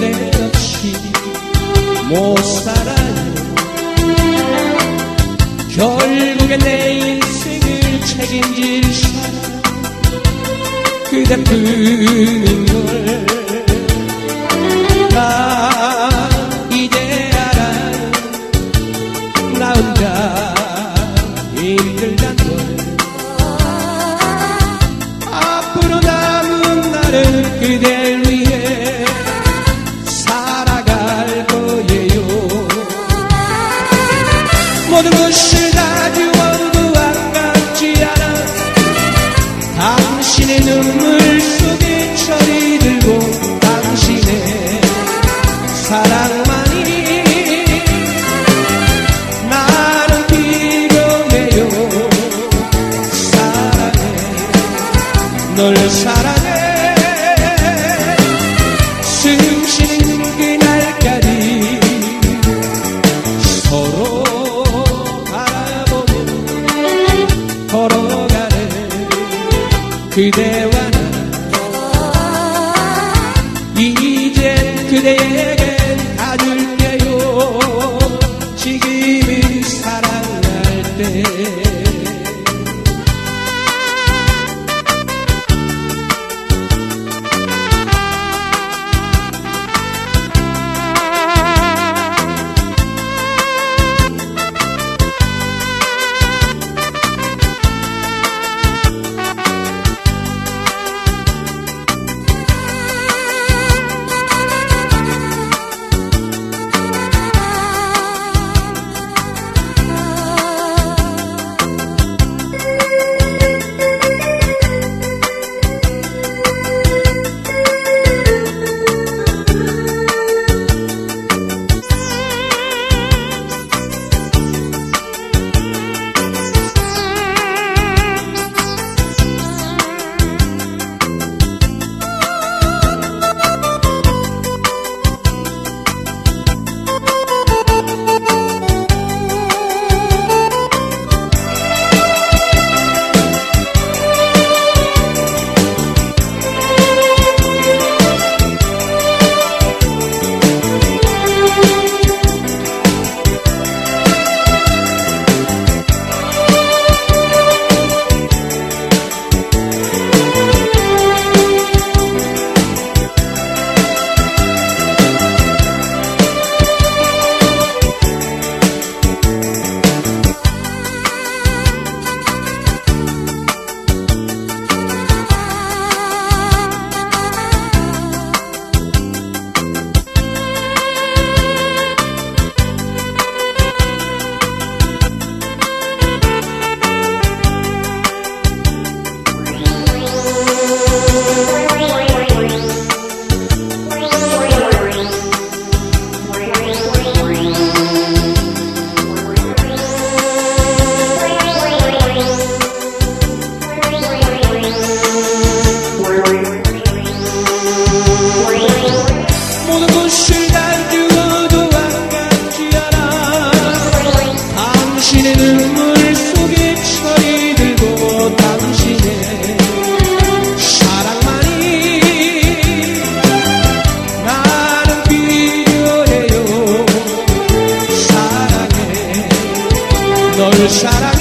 내 없이 못 살아요. 결국엔 내 인생을 책임질 사람 그대뿐인 걸나 이제 알아요. 나 혼자 그대와 나. 이제 그대에게 널 사랑